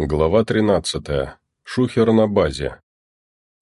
Глава 13. Шухер на базе.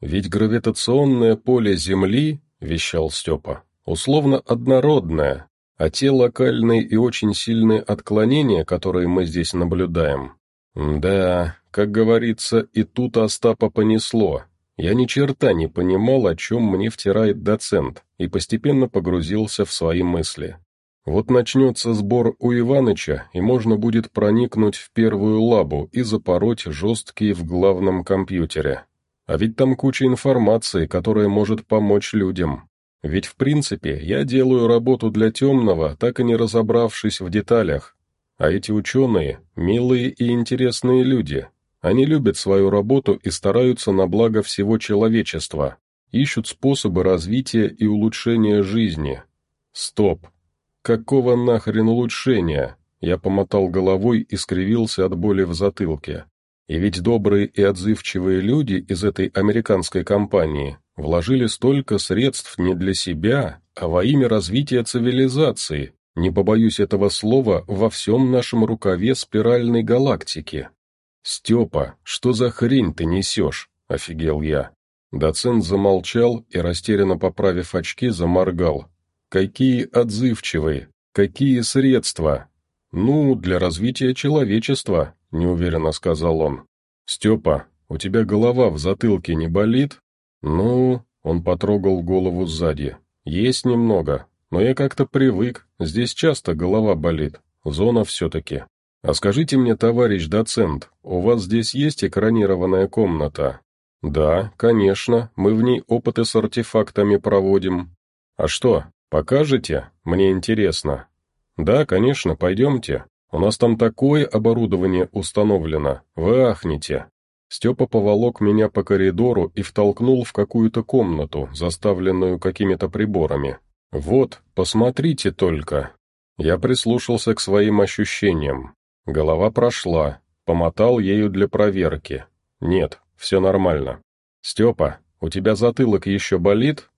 «Ведь гравитационное поле Земли, — вещал Степа, — условно однородное, а те локальные и очень сильные отклонения, которые мы здесь наблюдаем. Да, как говорится, и тут Остапа понесло. Я ни черта не понимал, о чем мне втирает доцент, и постепенно погрузился в свои мысли. Вот начнется сбор у Иваныча, и можно будет проникнуть в первую лабу и запороть жесткие в главном компьютере. А ведь там куча информации, которая может помочь людям. Ведь в принципе я делаю работу для темного, так и не разобравшись в деталях. А эти ученые – милые и интересные люди. Они любят свою работу и стараются на благо всего человечества. Ищут способы развития и улучшения жизни. Стоп. «Какого нахрен улучшения?» Я помотал головой и скривился от боли в затылке. И ведь добрые и отзывчивые люди из этой американской компании вложили столько средств не для себя, а во имя развития цивилизации, не побоюсь этого слова, во всем нашем рукаве спиральной галактики. «Степа, что за хрень ты несешь?» — офигел я. Доцент замолчал и, растерянно поправив очки, заморгал. Какие отзывчивые, какие средства? Ну, для развития человечества, неуверенно сказал он. Степа, у тебя голова в затылке не болит? Ну, он потрогал голову сзади. Есть немного, но я как-то привык, здесь часто голова болит, зона все-таки. А скажите мне, товарищ доцент, у вас здесь есть экранированная комната? Да, конечно, мы в ней опыты с артефактами проводим. А что, «Покажете? Мне интересно». «Да, конечно, пойдемте. У нас там такое оборудование установлено, вы ахнете». Степа поволок меня по коридору и втолкнул в какую-то комнату, заставленную какими-то приборами. «Вот, посмотрите только». Я прислушался к своим ощущениям. Голова прошла, помотал ею для проверки. Нет, все нормально. «Степа, у тебя затылок еще болит?»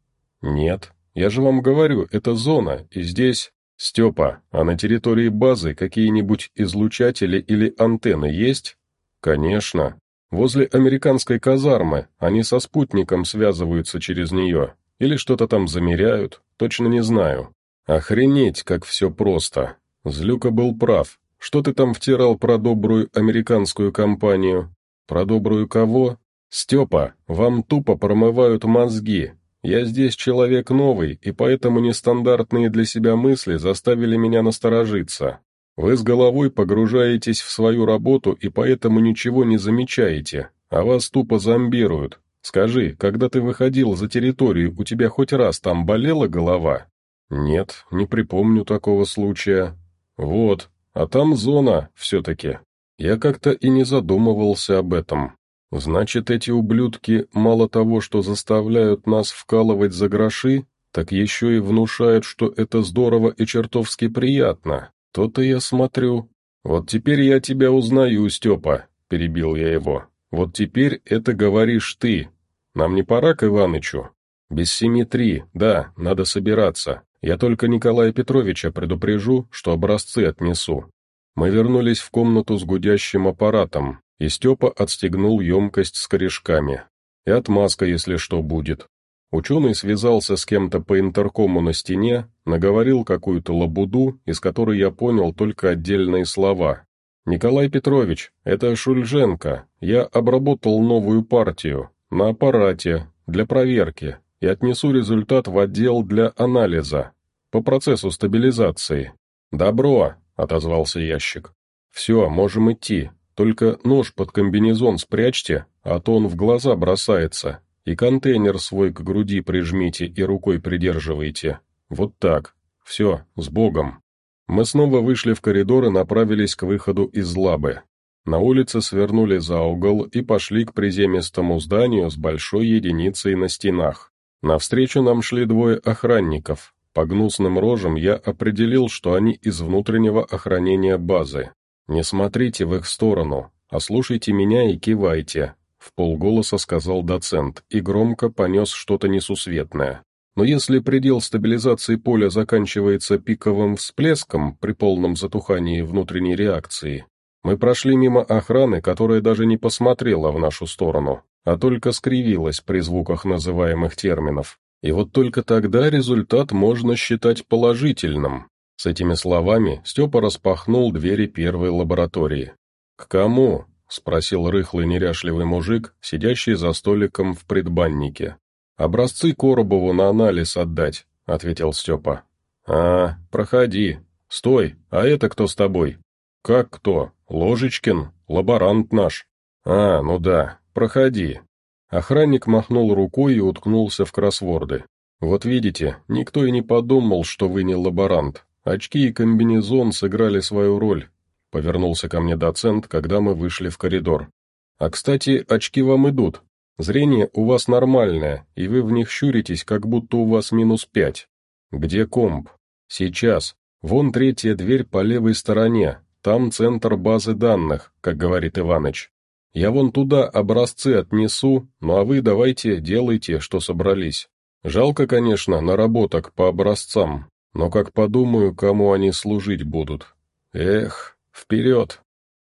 «Нет». Я же вам говорю, это зона, и здесь... Степа, а на территории базы какие-нибудь излучатели или антенны есть? Конечно. Возле американской казармы они со спутником связываются через нее. Или что-то там замеряют, точно не знаю. Охренеть, как все просто. Злюка был прав. Что ты там втирал про добрую американскую компанию? Про добрую кого? Степа, вам тупо промывают мозги, я здесь человек новый, и поэтому нестандартные для себя мысли заставили меня насторожиться. Вы с головой погружаетесь в свою работу и поэтому ничего не замечаете, а вас тупо зомбируют. Скажи, когда ты выходил за территорию, у тебя хоть раз там болела голова? Нет, не припомню такого случая. Вот, а там зона, все-таки. Я как-то и не задумывался об этом. Значит, эти ублюдки мало того, что заставляют нас вкалывать за гроши, так еще и внушают, что это здорово и чертовски приятно. То-то я смотрю. Вот теперь я тебя узнаю, Степа, перебил я его. Вот теперь это говоришь ты. Нам не пора к Иванычу? Без семи три, да, надо собираться. Я только Николая Петровича предупрежу, что образцы отнесу. Мы вернулись в комнату с гудящим аппаратом, и Степа отстегнул емкость с корешками. И отмазка, если что, будет. Ученый связался с кем-то по интеркому на стене, наговорил какую-то лабуду, из которой я понял только отдельные слова. «Николай Петрович, это Шульженко. Я обработал новую партию. На аппарате. Для проверки. И отнесу результат в отдел для анализа. По процессу стабилизации». «Добро», — отозвался ящик. «Все, можем идти. Только нож под комбинезон спрячьте, а то он в глаза бросается, и контейнер свой к груди прижмите и рукой придерживайте. Вот так. Все, с Богом. Мы снова вышли в коридор и направились к выходу из лабы. На улице свернули за угол и пошли к приземистому зданию с большой единицей на стенах. Навстречу нам шли двое охранников. По гнусным рожам я определил, что они из внутреннего охранения базы. «Не смотрите в их сторону, а слушайте меня и кивайте», — в полголоса сказал доцент и громко понес что-то несусветное. Но если предел стабилизации поля заканчивается пиковым всплеском при полном затухании внутренней реакции, Мы прошли мимо охраны, которая даже не посмотрела в нашу сторону, а только скривилась при звуках называемых терминов. И вот только тогда результат можно считать положительным. С этими словами Степа распахнул двери первой лаборатории. «К кому?» — спросил рыхлый неряшливый мужик, сидящий за столиком в предбаннике. «Образцы Коробову на анализ отдать», — ответил Степа. «А, проходи. Стой, а это кто с тобой?» «Как кто? Ложечкин, лаборант наш». «А, ну да, проходи». Охранник махнул рукой и уткнулся в кроссворды. «Вот видите, никто и не подумал, что вы не лаборант. Очки и комбинезон сыграли свою роль», — повернулся ко мне доцент, когда мы вышли в коридор. «А, кстати, очки вам идут. Зрение у вас нормальное, и вы в них щуритесь, как будто у вас минус пять. Где комп? Сейчас. Вон третья дверь по левой стороне, там центр базы данных, как говорит Иваныч. Я вон туда образцы отнесу, ну а вы давайте делайте, что собрались. Жалко, конечно, наработок по образцам, но как подумаю, кому они служить будут. Эх, вперед!»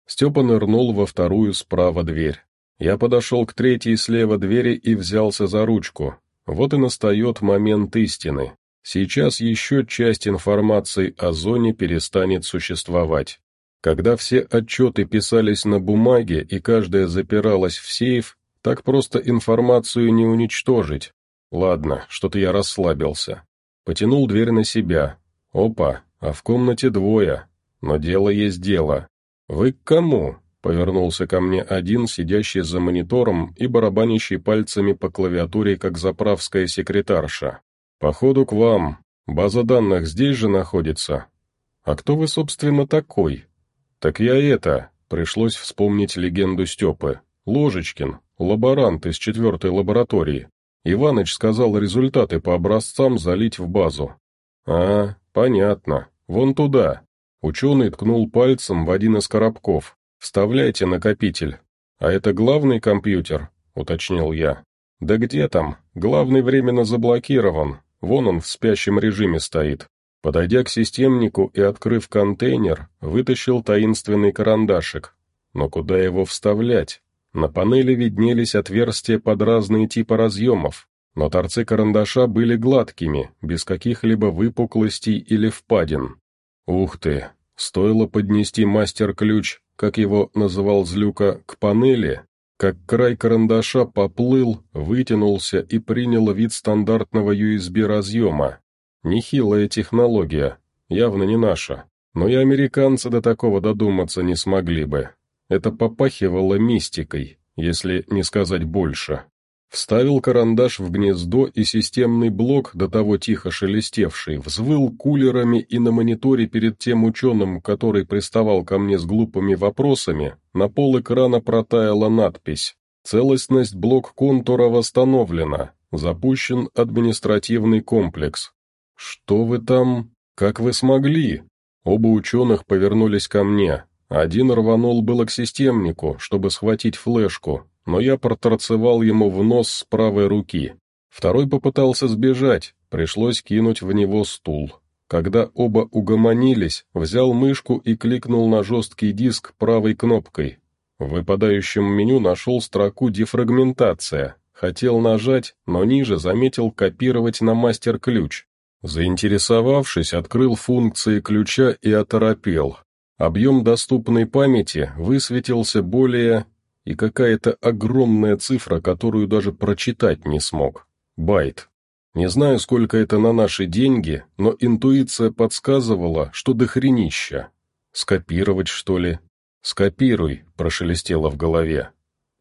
Степа нырнул во вторую справа дверь. Я подошел к третьей слева двери и взялся за ручку. Вот и настает момент истины. Сейчас еще часть информации о зоне перестанет существовать. Когда все отчеты писались на бумаге и каждая запиралась в сейф, так просто информацию не уничтожить. Ладно, что-то я расслабился. Потянул дверь на себя. Опа, а в комнате двое. Но дело есть дело. Вы к кому? Повернулся ко мне один, сидящий за монитором и барабанящий пальцами по клавиатуре, как заправская секретарша. «Походу к вам. База данных здесь же находится. А кто вы, собственно, такой?» «Так я это...» Пришлось вспомнить легенду Степы. «Ложечкин, лаборант из четвертой лаборатории. Иваныч сказал результаты по образцам залить в базу». «А, понятно. Вон туда». Ученый ткнул пальцем в один из коробков. «Вставляйте накопитель». «А это главный компьютер?» — уточнил я. «Да где там? Главный временно заблокирован. Вон он в спящем режиме стоит. Подойдя к системнику и открыв контейнер, вытащил таинственный карандашик. Но куда его вставлять? На панели виднелись отверстия под разные типы разъемов, но торцы карандаша были гладкими, без каких-либо выпуклостей или впадин. Ух ты! Стоило поднести мастер-ключ, как его называл Злюка, к панели, как край карандаша поплыл, вытянулся и принял вид стандартного USB-разъема. Нехилая технология, явно не наша, но и американцы до такого додуматься не смогли бы. Это попахивало мистикой, если не сказать больше. Вставил карандаш в гнездо, и системный блок, до того тихо шелестевший, взвыл кулерами и на мониторе перед тем ученым, который приставал ко мне с глупыми вопросами, на пол экрана протаяла надпись «Целостность блок-контура восстановлена. Запущен административный комплекс». «Что вы там? Как вы смогли?» Оба ученых повернулись ко мне. Один рванул было к системнику, чтобы схватить флешку, но я проторцевал ему в нос с правой руки. Второй попытался сбежать, пришлось кинуть в него стул. Когда оба угомонились, взял мышку и кликнул на жесткий диск правой кнопкой. В выпадающем меню нашел строку «Дефрагментация». Хотел нажать, но ниже заметил «Копировать на мастер-ключ». Заинтересовавшись, открыл функции ключа и оторопел. Объем доступной памяти высветился более и какая-то огромная цифра, которую даже прочитать не смог. Байт. Не знаю, сколько это на наши деньги, но интуиция подсказывала, что дохренища. Скопировать, что ли? «Скопируй», — прошелестело в голове.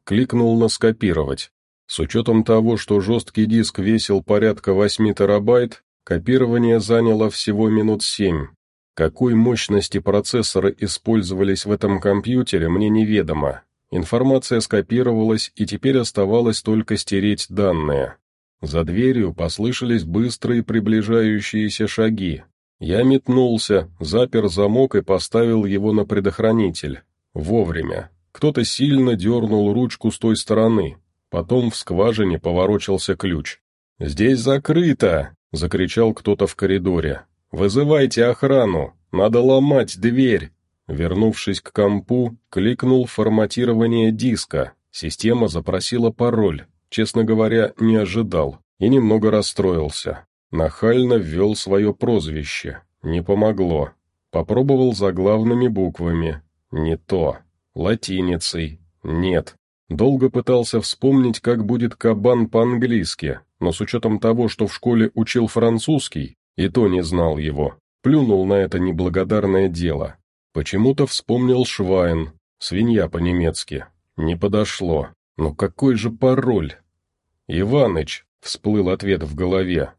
Кликнул на «Скопировать». С учетом того, что жесткий диск весил порядка 8 терабайт, копирование заняло всего минут 7. Какой мощности процессоры использовались в этом компьютере, мне неведомо, Информация скопировалась, и теперь оставалось только стереть данные. За дверью послышались быстрые приближающиеся шаги. Я метнулся, запер замок и поставил его на предохранитель. Вовремя. Кто-то сильно дернул ручку с той стороны. Потом в скважине поворочился ключ. «Здесь закрыто!» — закричал кто-то в коридоре. «Вызывайте охрану! Надо ломать дверь!» Вернувшись к компу, кликнул форматирование диска. Система запросила пароль. Честно говоря, не ожидал. И немного расстроился. Нахально ввел свое прозвище. Не помогло. Попробовал заглавными буквами. Не то. Латиницей. Нет. Долго пытался вспомнить, как будет кабан по-английски, но с учетом того, что в школе учил французский, и то не знал его, плюнул на это неблагодарное дело. Почему-то вспомнил Швайн, свинья по-немецки. Не подошло. Но какой же пароль? «Иваныч», — всплыл ответ в голове.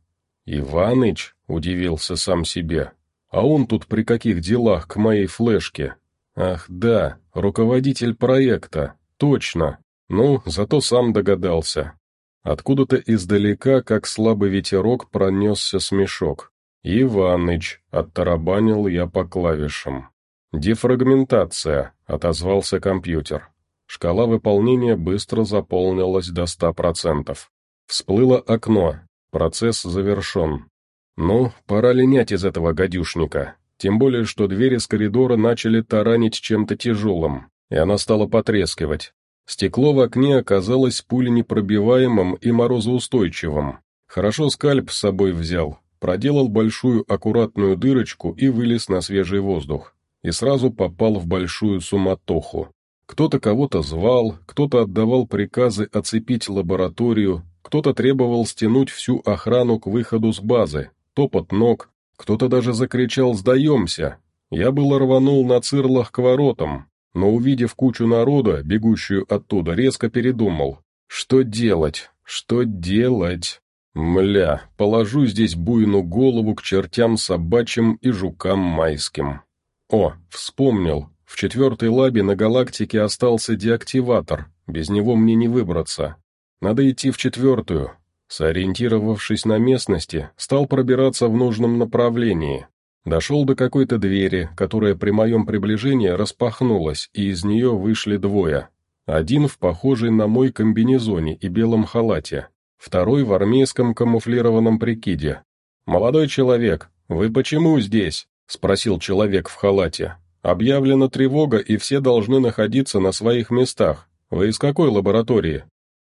«Иваныч?» — удивился сам себе. «А он тут при каких делах к моей флешке?» «Ах да, руководитель проекта, точно. Ну, зато сам догадался». Откуда-то издалека, как слабый ветерок, пронесся смешок. «Иваныч», — оттарабанил я по клавишам. «Дефрагментация», — отозвался компьютер. Шкала выполнения быстро заполнилась до ста процентов. Всплыло окно. Процесс завершен. Ну, пора линять из этого гадюшника. Тем более, что двери с коридора начали таранить чем-то тяжелым, и она стала потрескивать. Стекло в окне оказалось пуленепробиваемым и морозоустойчивым. Хорошо скальп с собой взял, проделал большую аккуратную дырочку и вылез на свежий воздух. И сразу попал в большую суматоху. Кто-то кого-то звал, кто-то отдавал приказы оцепить лабораторию, кто-то требовал стянуть всю охрану к выходу с базы, топот ног, кто-то даже закричал «Сдаемся!». Я было рванул на цирлах к воротам, но, увидев кучу народа, бегущую оттуда, резко передумал. Что делать? Что делать? Мля, положу здесь буйну голову к чертям собачьим и жукам майским. О, вспомнил. В четвертой лабе на галактике остался деактиватор. Без него мне не выбраться. Надо идти в четвертую. Сориентировавшись на местности, стал пробираться в нужном направлении. Дошел до какой-то двери, которая при моем приближении распахнулась, и из нее вышли двое. Один в похожей на мой комбинезоне и белом халате, второй в армейском камуфлированном прикиде. «Молодой человек, вы почему здесь?» — спросил человек в халате. «Объявлена тревога, и все должны находиться на своих местах. Вы из какой лаборатории?»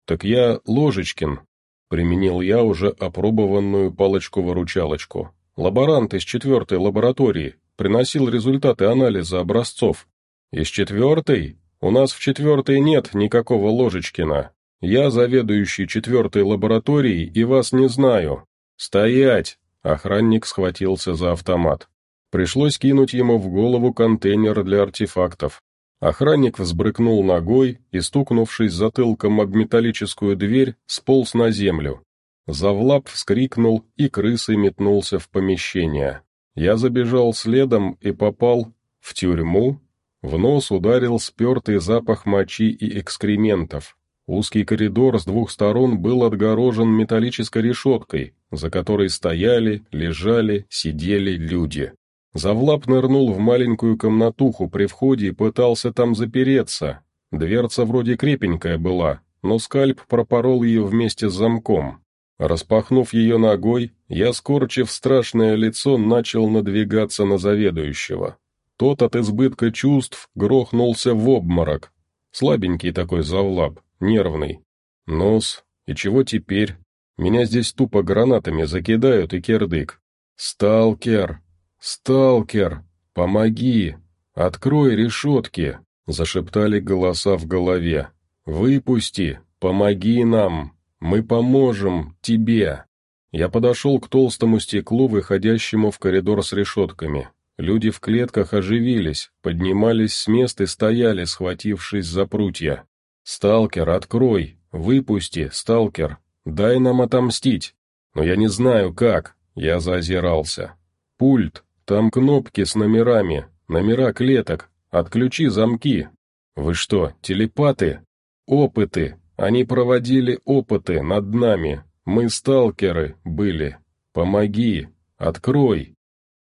«Так я Ложечкин», — применил я уже опробованную палочку-выручалочку. Лаборант из четвертой лаборатории приносил результаты анализа образцов. Из четвертой? У нас в четвертой нет никакого Ложечкина. Я заведующий четвертой лабораторией и вас не знаю. Стоять! Охранник схватился за автомат. Пришлось кинуть ему в голову контейнер для артефактов. Охранник взбрыкнул ногой и, стукнувшись затылком об металлическую дверь, сполз на землю. Завлап вскрикнул и крысой метнулся в помещение. Я забежал следом и попал в тюрьму. В нос ударил спертый запах мочи и экскрементов. Узкий коридор с двух сторон был отгорожен металлической решеткой, за которой стояли, лежали, сидели люди. Завлап нырнул в маленькую комнатуху при входе и пытался там запереться. Дверца вроде крепенькая была, но скальп пропорол ее вместе с замком. Распахнув ее ногой, я, скорчив страшное лицо, начал надвигаться на заведующего. Тот от избытка чувств грохнулся в обморок. Слабенький такой завлаб, нервный. Нос, и чего теперь? Меня здесь тупо гранатами закидают и кирдык. «Сталкер! Сталкер! Помоги! Открой решетки!» Зашептали голоса в голове. «Выпусти! Помоги нам!» «Мы поможем тебе!» Я подошел к толстому стеклу, выходящему в коридор с решетками. Люди в клетках оживились, поднимались с мест и стояли, схватившись за прутья. «Сталкер, открой! Выпусти, сталкер! Дай нам отомстить!» «Но я не знаю, как!» Я заозирался. «Пульт! Там кнопки с номерами, номера клеток. Отключи замки!» «Вы что, телепаты?» «Опыты! Они проводили опыты над нами. Мы сталкеры были. Помоги. Открой.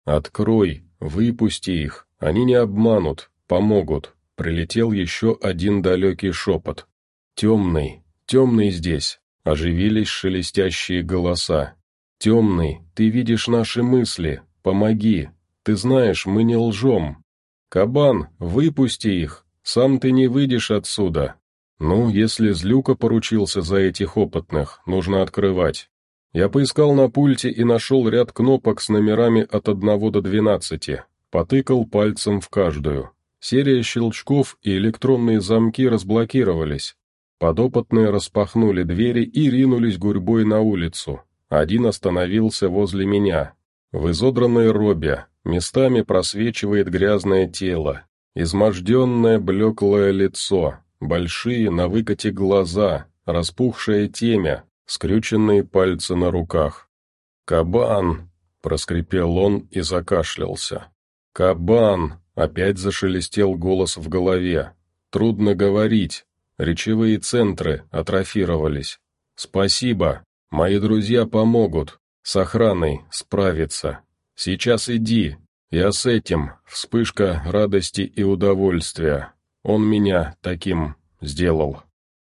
Открой. Выпусти их. Они не обманут. Помогут. Прилетел еще один далекий шепот. Темный. Темный здесь. Оживились шелестящие голоса. Темный, ты видишь наши мысли. Помоги. Ты знаешь, мы не лжем. «Кабан, выпусти их! Сам ты не выйдешь отсюда!» «Ну, если Злюка поручился за этих опытных, нужно открывать». Я поискал на пульте и нашел ряд кнопок с номерами от 1 до 12, потыкал пальцем в каждую. Серия щелчков и электронные замки разблокировались. Подопытные распахнули двери и ринулись гурьбой на улицу. Один остановился возле меня. В изодранной робе, местами просвечивает грязное тело, изможденное блеклое лицо, большие на выкате глаза, распухшее темя, скрюченные пальцы на руках. «Кабан!» — проскрипел он и закашлялся. «Кабан!» — опять зашелестел голос в голове. «Трудно говорить. Речевые центры атрофировались. Спасибо. Мои друзья помогут. С охраной справиться. Сейчас иди. Я с этим. Вспышка радости и удовольствия. Он меня таким сделал».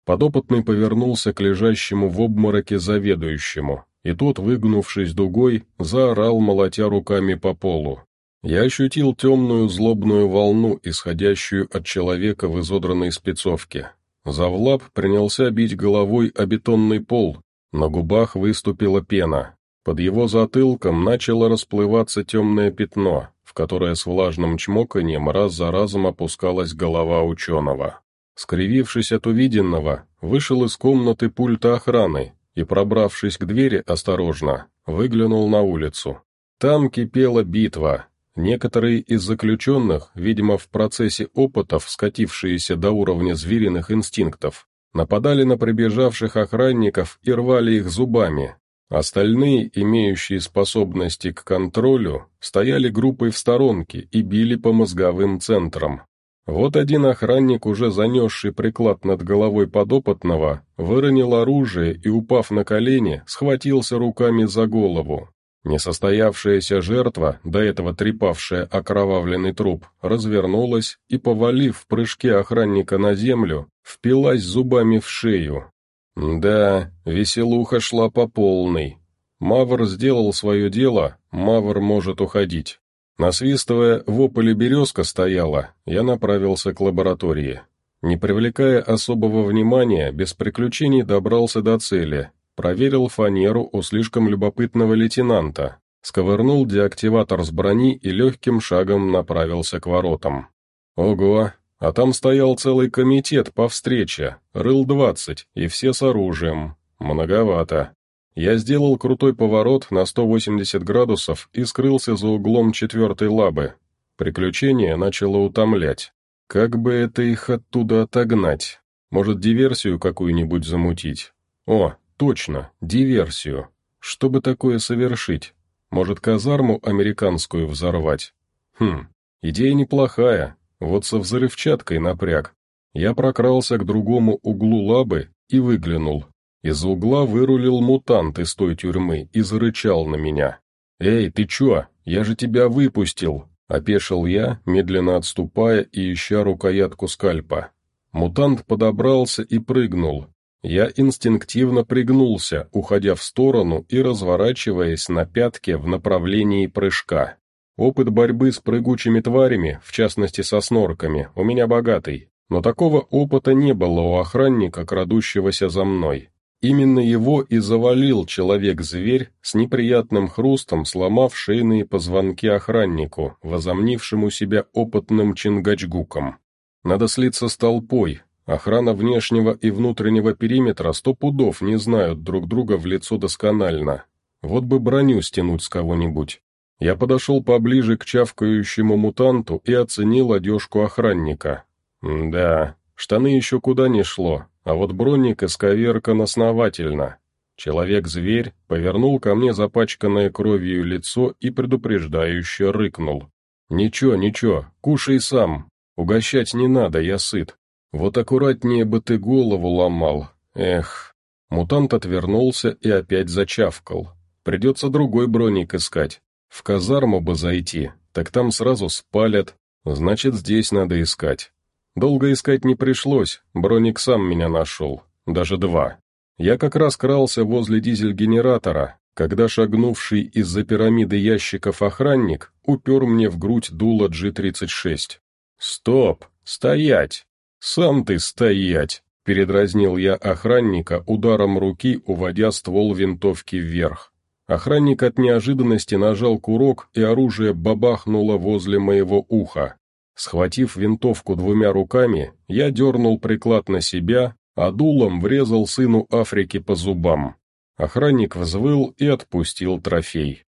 Подопытный повернулся к лежащему в обмороке заведующему, и тот, выгнувшись дугой, заорал, молотя руками по полу. Я ощутил темную злобную волну, исходящую от человека в изодранной спецовке. Завлап принялся бить головой о бетонный пол, на губах выступила пена. Под его затылком начало расплываться темное пятно, которое с влажным чмоканьем раз за разом опускалась голова ученого. Скривившись от увиденного, вышел из комнаты пульта охраны и, пробравшись к двери осторожно, выглянул на улицу. Там кипела битва, Некоторые из заключенных, видимо в процессе опытов, скатившиеся до уровня звериных инстинктов, нападали на прибежавших охранников и рвали их зубами. Остальные, имеющие способности к контролю, стояли группой в сторонке и били по мозговым центрам. Вот один охранник, уже занесший приклад над головой подопытного, выронил оружие и, упав на колени, схватился руками за голову. Несостоявшаяся жертва, до этого трепавшая окровавленный труп, развернулась и, повалив в прыжке охранника на землю, впилась зубами в шею. Да, веселуха шла по полной. Мавр сделал свое дело, Мавр может уходить. Насвистывая, в ополе березка стояла, я направился к лаборатории. Не привлекая особого внимания, без приключений добрался до цели проверил фанеру у слишком любопытного лейтенанта, сковырнул деактиватор с брони и легким шагом направился к воротам. Ого, а там стоял целый комитет по встрече, рыл двадцать, и все с оружием. Многовато. Я сделал крутой поворот на 180 градусов и скрылся за углом четвертой лабы. Приключение начало утомлять. Как бы это их оттуда отогнать? Может, диверсию какую-нибудь замутить? О, Точно, диверсию. Чтобы такое совершить? Может, казарму американскую взорвать? Хм, идея неплохая. Вот со взрывчаткой напряг. Я прокрался к другому углу лабы и выглянул. Из угла вырулил мутант из той тюрьмы и зарычал на меня. «Эй, ты чё? Я же тебя выпустил!» Опешил я, медленно отступая и ища рукоятку скальпа. Мутант подобрался и прыгнул, я инстинктивно пригнулся, уходя в сторону и разворачиваясь на пятке в направлении прыжка. Опыт борьбы с прыгучими тварями, в частности со снорками, у меня богатый, но такого опыта не было у охранника, крадущегося за мной. Именно его и завалил человек-зверь с неприятным хрустом, сломав шейные позвонки охраннику, возомнившему себя опытным чингачгуком. Надо слиться с толпой, Охрана внешнего и внутреннего периметра сто пудов не знают друг друга в лицо досконально. Вот бы броню стянуть с кого-нибудь. Я подошел поближе к чавкающему мутанту и оценил одежку охранника. да, штаны еще куда не шло, а вот броник исковеркан основательно. Человек-зверь повернул ко мне запачканное кровью лицо и предупреждающе рыкнул. «Ничего, ничего, кушай сам. Угощать не надо, я сыт. Вот аккуратнее бы ты голову ломал. Эх. Мутант отвернулся и опять зачавкал. Придется другой броник искать. В казарму бы зайти, так там сразу спалят. Значит, здесь надо искать. Долго искать не пришлось, броник сам меня нашел. Даже два. Я как раз крался возле дизель-генератора, когда шагнувший из-за пирамиды ящиков охранник упер мне в грудь дуло G-36. «Стоп! Стоять! Сам ты стоять!» Передразнил я охранника ударом руки, уводя ствол винтовки вверх. Охранник от неожиданности нажал курок, и оружие бабахнуло возле моего уха. Схватив винтовку двумя руками, я дернул приклад на себя, а дулом врезал сыну Африки по зубам. Охранник взвыл и отпустил трофей.